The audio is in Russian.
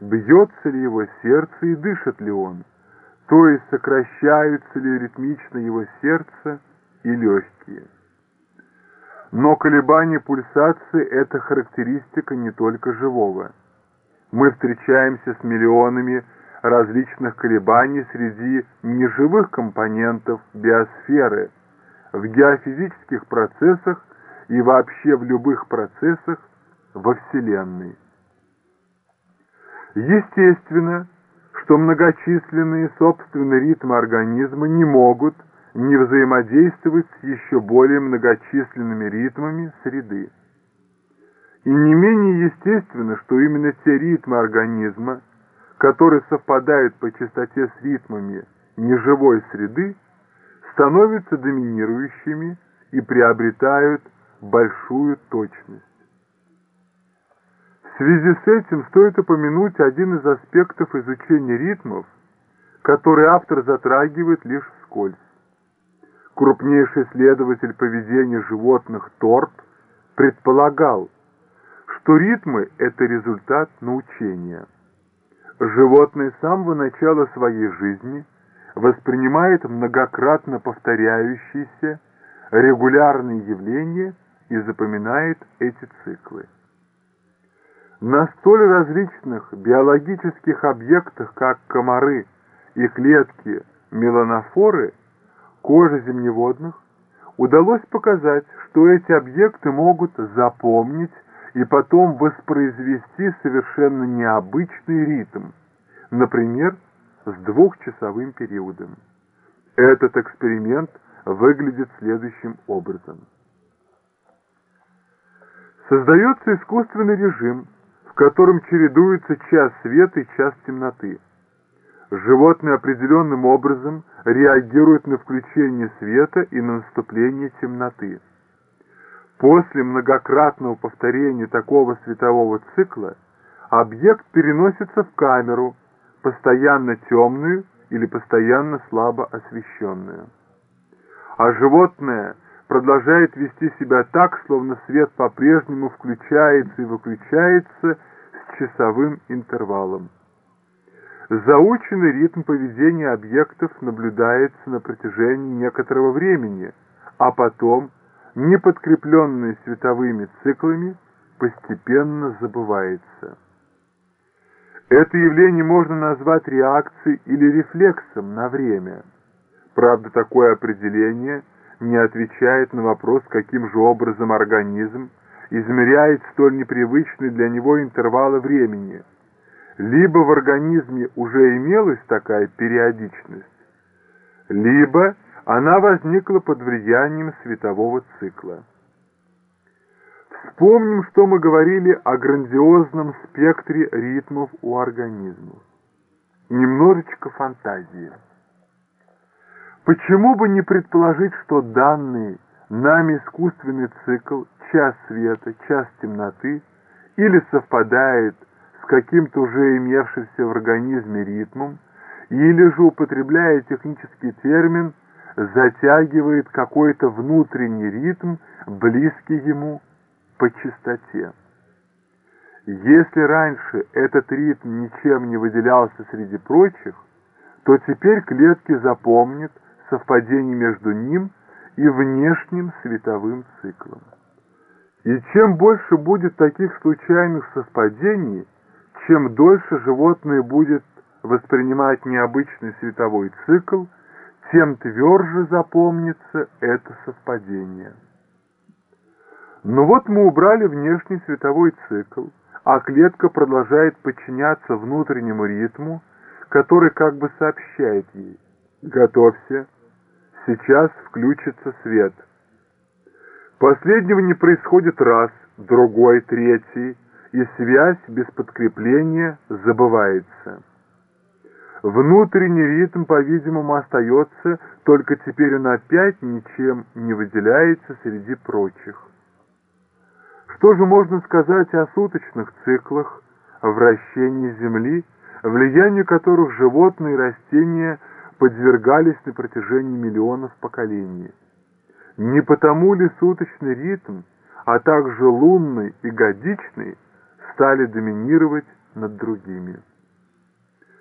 бьется ли его сердце и дышит ли он, то есть сокращаются ли ритмично его сердце и легкие. Но колебание пульсации – это характеристика не только живого. Мы встречаемся с миллионами различных колебаний среди неживых компонентов биосферы, в геофизических процессах и вообще в любых процессах во Вселенной. Естественно, что многочисленные собственные ритмы организма не могут не взаимодействовать с еще более многочисленными ритмами среды. И не менее естественно, что именно те ритмы организма, которые совпадают по частоте с ритмами неживой среды, становятся доминирующими и приобретают большую точность. В связи с этим стоит упомянуть один из аспектов изучения ритмов, который автор затрагивает лишь вскользь. Крупнейший исследователь поведения животных Торп предполагал, что ритмы – это результат научения. Животное с самого начала своей жизни воспринимает многократно повторяющиеся регулярные явления и запоминает эти циклы. На столь различных биологических объектах, как комары и клетки меланофоры, кожи земневодных, удалось показать, что эти объекты могут запомнить и потом воспроизвести совершенно необычный ритм, например, с двухчасовым периодом. Этот эксперимент выглядит следующим образом. Создается искусственный режим, котором чередуется час света и час темноты. Животное определенным образом реагирует на включение света и на наступление темноты. После многократного повторения такого светового цикла объект переносится в камеру, постоянно темную или постоянно слабо освещенную. А животное продолжает вести себя так, словно свет по-прежнему включается и выключается с часовым интервалом. Заученный ритм поведения объектов наблюдается на протяжении некоторого времени, а потом, не подкрепленный световыми циклами, постепенно забывается. Это явление можно назвать реакцией или рефлексом на время. Правда, такое определение – не отвечает на вопрос, каким же образом организм измеряет столь непривычные для него интервалы времени. Либо в организме уже имелась такая периодичность, либо она возникла под влиянием светового цикла. Вспомним, что мы говорили о грандиозном спектре ритмов у организмов. Немножечко фантазии. Почему бы не предположить, что данный нами искусственный цикл час света, час темноты или совпадает с каким-то уже имевшимся в организме ритмом, или же, употребляя технический термин, затягивает какой-то внутренний ритм, близкий ему по частоте. Если раньше этот ритм ничем не выделялся среди прочих, то теперь клетки запомнят, совпадение между ним и внешним световым циклом. И чем больше будет таких случайных совпадений, чем дольше животное будет воспринимать необычный световой цикл, тем тверже запомнится это совпадение. Но вот мы убрали внешний световой цикл, а клетка продолжает подчиняться внутреннему ритму, который как бы сообщает ей «Готовься, Сейчас включится свет. Последнего не происходит раз, другой, третий, и связь без подкрепления забывается. Внутренний ритм, по-видимому, остается, только теперь он опять ничем не выделяется среди прочих. Что же можно сказать о суточных циклах вращения Земли, влиянию которых животные и растения – подвергались на протяжении миллионов поколений. Не потому ли суточный ритм, а также лунный и годичный стали доминировать над другими.